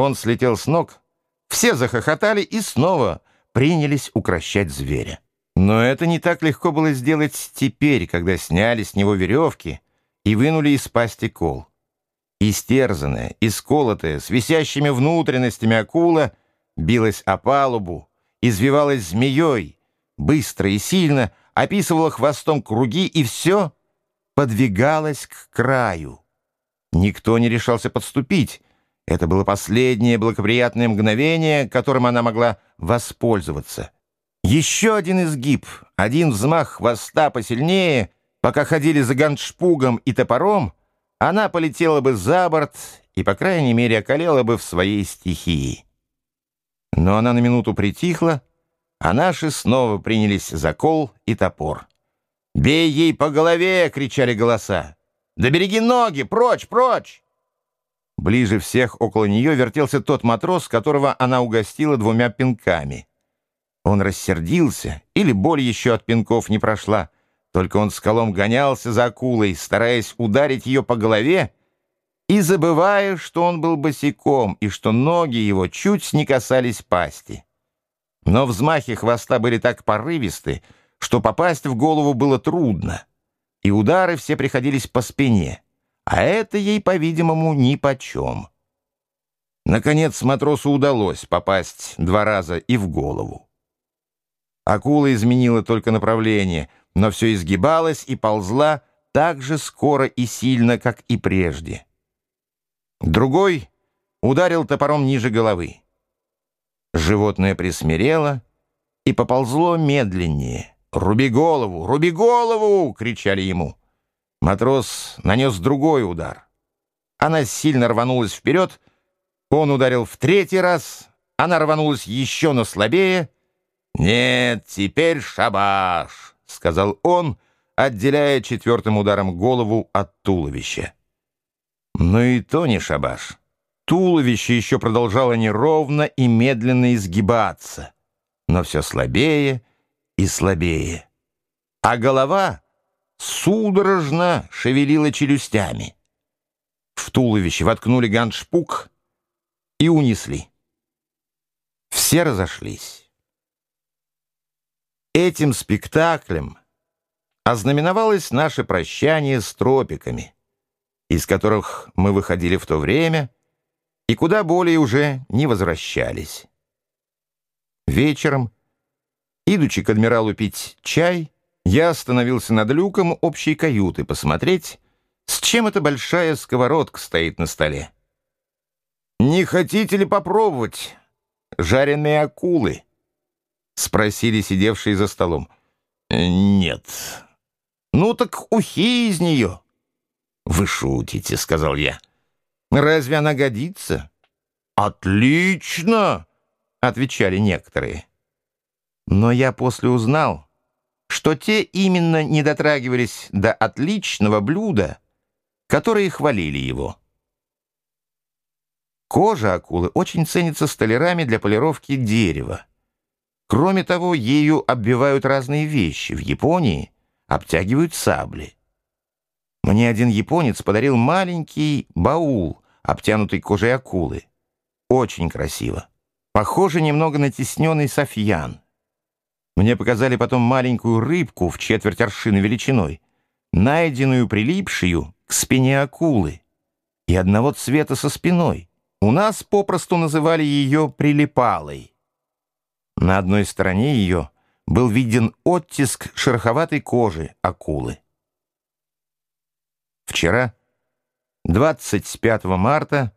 Он слетел с ног, все захохотали и снова принялись укращать зверя. Но это не так легко было сделать теперь, когда сняли с него веревки и вынули из пасти кол. Истерзанная, исколотая, с висящими внутренностями акула билась о палубу, извивалась змеей, быстро и сильно описывала хвостом круги и все подвигалось к краю. Никто не решался подступить. Это было последнее благоприятное мгновение, которым она могла воспользоваться. Еще один изгиб, один взмах хвоста посильнее, пока ходили за ганшпугом и топором, она полетела бы за борт и, по крайней мере, околела бы в своей стихии. Но она на минуту притихла, а наши снова принялись за кол и топор. «Бей ей по голове!» — кричали голоса. «Да береги ноги! Прочь, прочь!» Ближе всех около нее вертелся тот матрос, которого она угостила двумя пинками. Он рассердился, или боль еще от пинков не прошла. Только он скалом гонялся за акулой, стараясь ударить ее по голове, и забывая, что он был босиком и что ноги его чуть не касались пасти. Но взмахи хвоста были так порывисты, что попасть в голову было трудно, и удары все приходились по спине, а это ей, по-видимому, нипочем. Наконец матросу удалось попасть два раза и в голову. Акула изменила только направление, но все изгибалась и ползла так же скоро и сильно, как и прежде. Другой ударил топором ниже головы. Животное присмирело и поползло медленнее. «Руби голову! Руби голову!» — кричали ему. Матрос нанес другой удар. Она сильно рванулась вперед, он ударил в третий раз, она рванулась еще, но слабее. «Нет, теперь шабаш!» — сказал он, отделяя четвертым ударом голову от туловища. Но и то не шабаш. Туловище еще продолжало неровно и медленно изгибаться, но все слабее и слабее. А голова судорожно шевелила челюстями. В туловище воткнули ганшпук и унесли. Все разошлись. Этим спектаклем ознаменовалось наше прощание с тропиками, из которых мы выходили в то время — и куда более уже не возвращались. Вечером, идучи к адмиралу пить чай, я остановился над люком общей каюты посмотреть, с чем эта большая сковородка стоит на столе. «Не хотите ли попробовать жареные акулы?» — спросили сидевшие за столом. «Нет». «Ну так ухи из нее». «Вы шутите», — сказал я. Разве она годится? Отлично, отвечали некоторые. Но я после узнал, что те именно не дотрагивались до отличного блюда, которые хвалили его. Кожа акулы очень ценится столярами для полировки дерева. Кроме того, ею оббивают разные вещи. В Японии обтягивают сабли. Мне один японец подарил маленький баул, обтянутый кожей акулы. Очень красиво. Похоже немного на тесненный софьян. Мне показали потом маленькую рыбку в четверть аршины величиной, найденную прилипшую к спине акулы и одного цвета со спиной. У нас попросту называли ее прилипалой. На одной стороне ее был виден оттиск шероховатой кожи акулы. Вчера, 25 марта,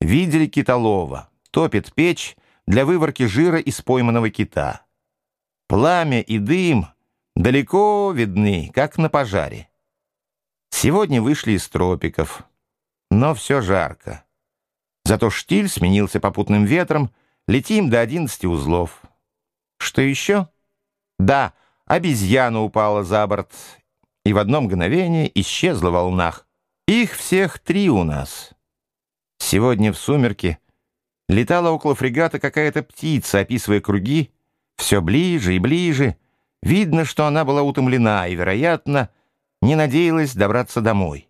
видели китолова, топит печь для выворки жира из пойманного кита. Пламя и дым далеко видны, как на пожаре. Сегодня вышли из тропиков, но все жарко. Зато штиль сменился попутным ветром, летим до 11 узлов. Что еще? Да, обезьяна упала за борт и в одно мгновение исчезла в волнах. Их всех три у нас. Сегодня в сумерки летала около фрегата какая-то птица, описывая круги, все ближе и ближе. Видно, что она была утомлена и, вероятно, не надеялась добраться домой.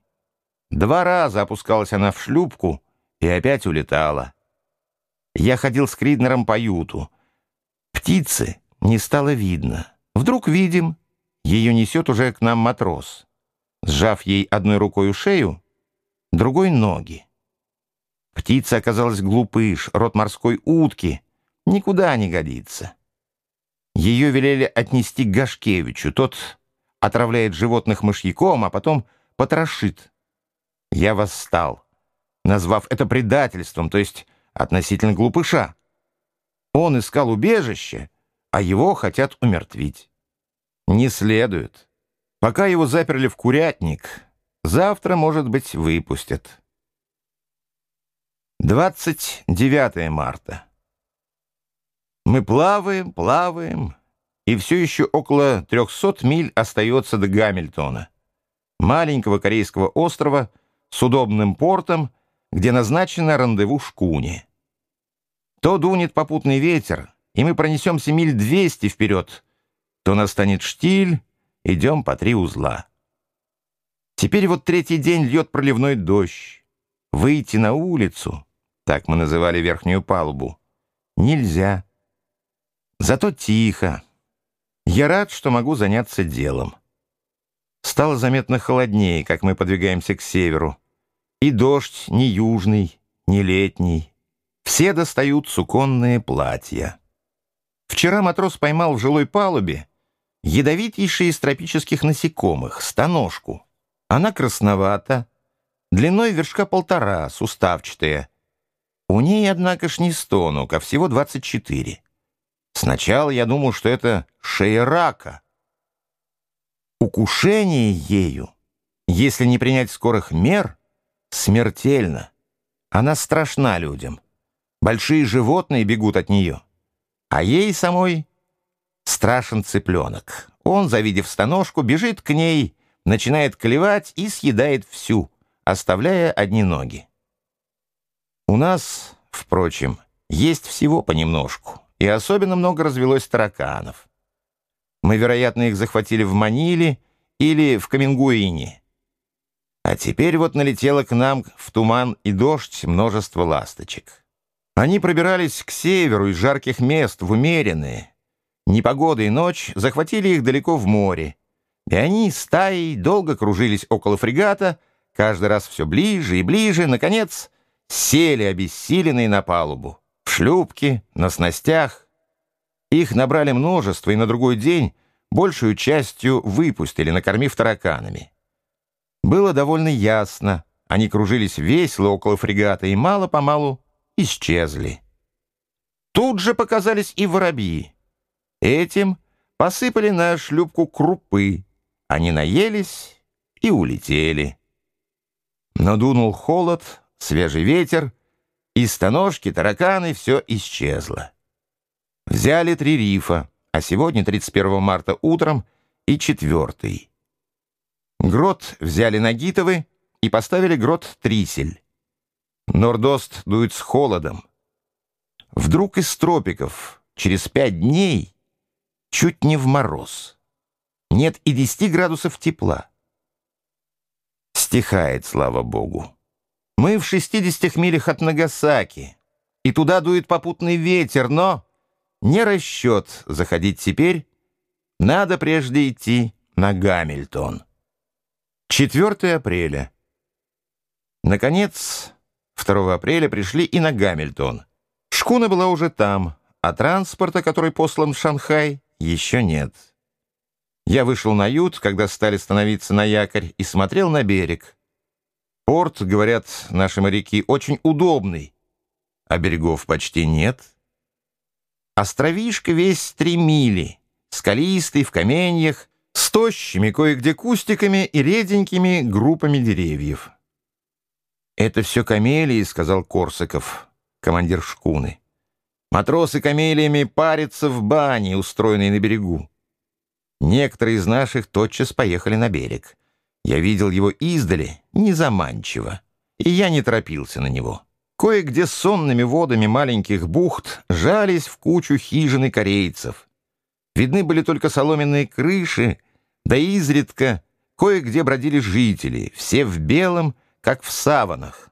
Два раза опускалась она в шлюпку и опять улетала. Я ходил с Криднером по юту. Птицы не стало видно. Вдруг видим, ее несет уже к нам матрос. Сжав ей одной рукой шею, другой — ноги. Птица оказалась глупыш, рот морской утки. Никуда не годится. Ее велели отнести к Гашкевичу. Тот отравляет животных мышьяком, а потом потрошит. Я восстал, назвав это предательством, то есть относительно глупыша. Он искал убежище, а его хотят умертвить. Не следует. Пока его заперли в курятник, завтра, может быть, выпустят. 29 марта. Мы плаваем, плаваем, и все еще около 300 миль остается до Гамильтона, маленького корейского острова с удобным портом, где назначено рандеву шкуне. То дунет попутный ветер, и мы пронесемся миль 200 вперед, то настанет штиль, идем по три узла. Теперь вот третий день льет проливной дождь. Выйти на улицу, так мы называли верхнюю палубу, нельзя. Зато тихо. Я рад, что могу заняться делом. Стало заметно холоднее, как мы подвигаемся к северу. И дождь не южный, не летний. Все достают суконные платья. Вчера матрос поймал в жилой палубе ядовитейший из тропических насекомых, станожку. Она красновата, длиной вершка полтора, суставчатая. У ней, однако ж, не сто ног, а всего двадцать четыре. Сначала я думал, что это шея рака. Укушение ею, если не принять скорых мер, смертельно. Она страшна людям. Большие животные бегут от нее. А ей самой страшен цыпленок. Он, завидев станожку, бежит к ней, начинает клевать и съедает всю, оставляя одни ноги. У нас, впрочем, есть всего понемножку, и особенно много развелось тараканов. Мы, вероятно, их захватили в Маниле или в Камингуине. А теперь вот налетело к нам в туман и дождь множество ласточек. Они пробирались к северу из жарких мест в умеренные. Непогода и ночь захватили их далеко в море, и они стаей долго кружились около фрегата, каждый раз все ближе и ближе, наконец, сели обессиленные на палубу, в шлюпке, на снастях. Их набрали множество, и на другой день большую частью выпустили, накормив тараканами. Было довольно ясно, они кружились весело около фрегата и мало-помалу исчезли. Тут же показались и воробьи. Этим посыпали на шлюпку крупы. Они наелись и улетели. Надунул холод, свежий ветер, и станожки, тараканы, все исчезло. Взяли три рифа, а сегодня, 31 марта утром, и четвертый. Грот взяли Нагитовы и поставили грот Трисель. Нордост дует с холодом. Вдруг из тропиков через пять дней чуть не в мороз. Нет и десяти градусов тепла. Стихает, слава богу. Мы в шестидесятых милях от Нагасаки, и туда дует попутный ветер, но не расчет заходить теперь. Надо прежде идти на Гамильтон. 4 апреля. Наконец, 2 апреля пришли и на Гамильтон. Шкуна была уже там, а транспорта, который послан в Шанхай, еще нет. Я вышел на ют, когда стали становиться на якорь, и смотрел на берег. Порт, говорят наши моряки, очень удобный, а берегов почти нет. Островишка весь три мили, скалистый, в каменьях, с тощими кое-где кустиками и реденькими группами деревьев. «Это все камелии», — сказал Корсаков, командир шкуны. «Матросы камелиями парятся в бане, устроенной на берегу. Некоторые из наших тотчас поехали на берег. Я видел его издали, незаманчиво, и я не торопился на него. Кое-где сонными водами маленьких бухт жались в кучу хижины корейцев. Видны были только соломенные крыши, да изредка кое-где бродили жители, все в белом, как в саванах.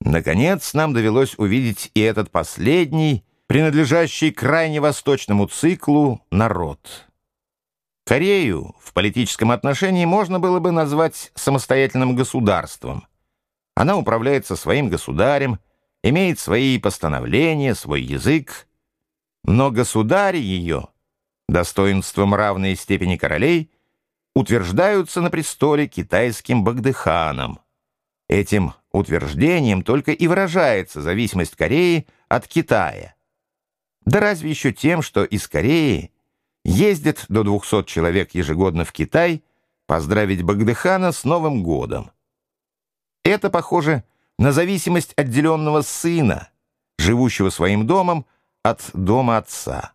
Наконец, нам довелось увидеть и этот последний, принадлежащий крайне восточному циклу, народ. Корею в политическом отношении можно было бы назвать самостоятельным государством. Она управляется своим государем, имеет свои постановления, свой язык, но государи ее, достоинством равной степени королей, утверждаются на престоле китайским Багдыханом. Этим утверждением только и выражается зависимость Кореи от Китая. Да разве еще тем, что из Кореи ездит до 200 человек ежегодно в Китай поздравить Багдыхана с Новым годом. Это похоже на зависимость отделенного сына, живущего своим домом от дома отца.